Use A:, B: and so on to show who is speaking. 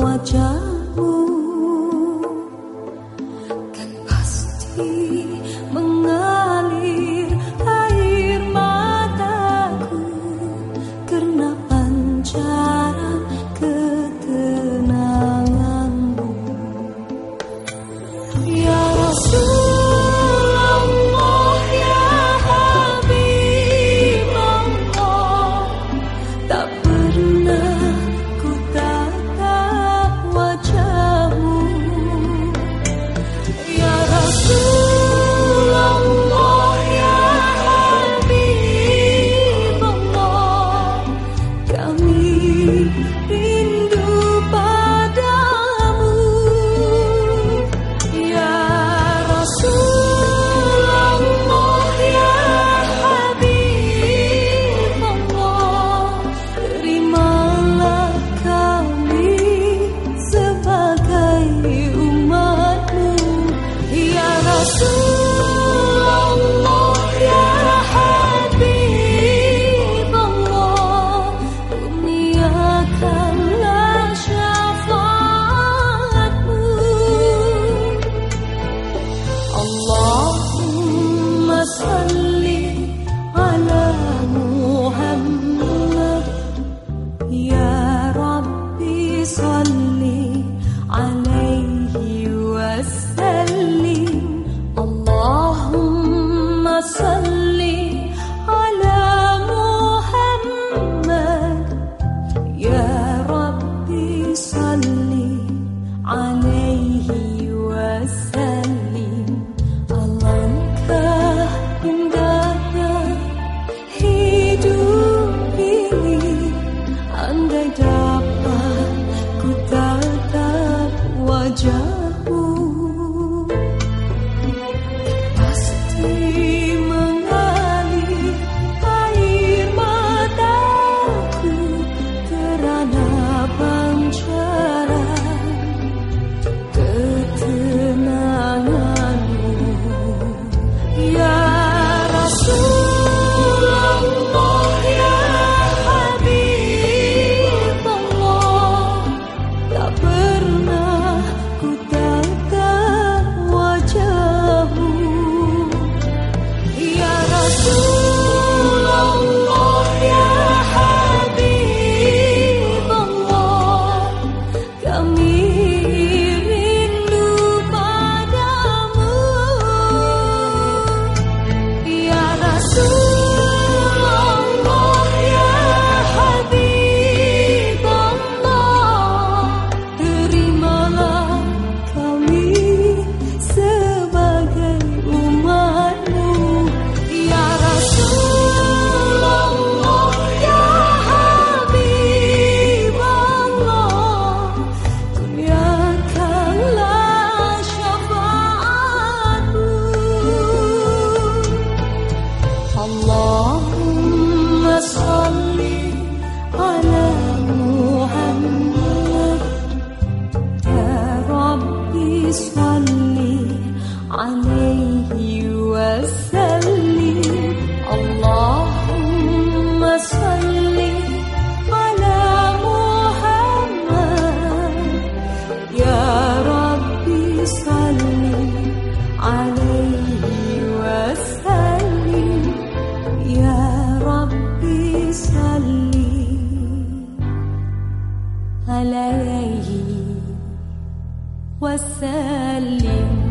A: wajahmu. Kan pasti mengalir air mataku. Karena pancaran ketenanganmu. Ya Rasul. وسلم.